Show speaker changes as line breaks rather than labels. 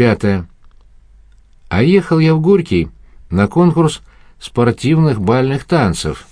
Пятое. А ехал я в Горький на конкурс спортивных бальных танцев.